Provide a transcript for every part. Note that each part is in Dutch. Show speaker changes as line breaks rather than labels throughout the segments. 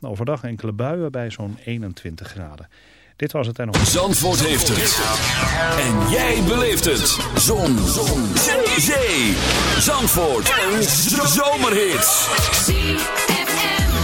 Overdag enkele buien bij zo'n 21 graden. Dit was het en nog.
Zandvoort heeft het. En jij beleeft het. Zon. Zon. Zee. Zandvoort. Een zomerhit.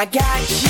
I got you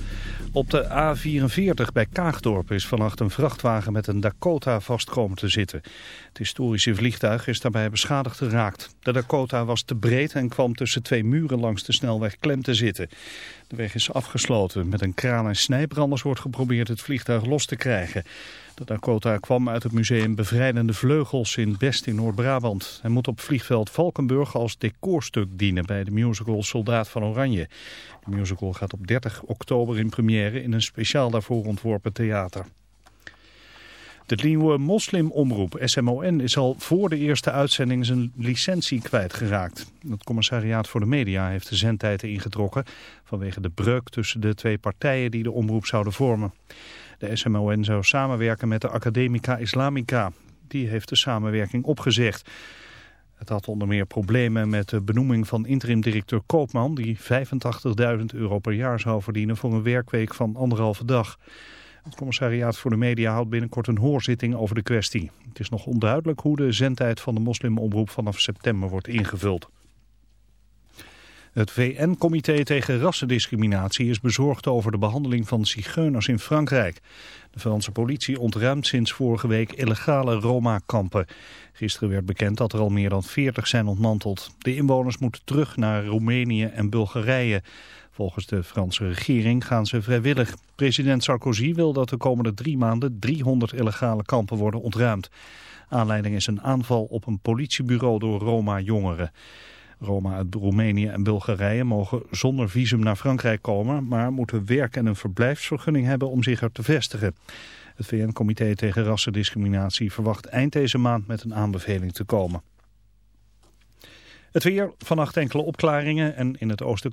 Op de A44 bij Kaagdorp is vannacht een vrachtwagen met een Dakota vastkomen te zitten. Het historische vliegtuig is daarbij beschadigd geraakt. De Dakota was te breed en kwam tussen twee muren langs de snelweg klem te zitten. De weg is afgesloten. Met een kraan en snijbranders wordt geprobeerd het vliegtuig los te krijgen. De Dakota kwam uit het museum Bevrijdende Vleugels in Best in Noord-Brabant. Hij moet op vliegveld Valkenburg als decorstuk dienen bij de musical Soldaat van Oranje. De musical gaat op 30 oktober in première in een speciaal daarvoor ontworpen theater. De nieuwe moslimomroep SMON is al voor de eerste uitzending zijn licentie kwijtgeraakt. Het commissariaat voor de media heeft de zendtijd ingetrokken vanwege de breuk tussen de twee partijen die de omroep zouden vormen. De SMON zou samenwerken met de Academica Islamica. Die heeft de samenwerking opgezegd. Het had onder meer problemen met de benoeming van interim-directeur Koopman... die 85.000 euro per jaar zou verdienen voor een werkweek van anderhalve dag. Het commissariaat voor de media houdt binnenkort een hoorzitting over de kwestie. Het is nog onduidelijk hoe de zendtijd van de moslimomroep vanaf september wordt ingevuld. Het VN-comité tegen rassendiscriminatie is bezorgd over de behandeling van zigeuners in Frankrijk. De Franse politie ontruimt sinds vorige week illegale Roma-kampen. Gisteren werd bekend dat er al meer dan 40 zijn ontmanteld. De inwoners moeten terug naar Roemenië en Bulgarije. Volgens de Franse regering gaan ze vrijwillig. President Sarkozy wil dat de komende drie maanden 300 illegale kampen worden ontruimd. Aanleiding is een aanval op een politiebureau door Roma-jongeren. Roma uit Roemenië en Bulgarije mogen zonder visum naar Frankrijk komen, maar moeten werk en een verblijfsvergunning hebben om zich er te vestigen. Het VN-comité tegen rassendiscriminatie verwacht eind deze maand met een aanbeveling te komen. Het weer, vannacht enkele opklaringen en in het oosten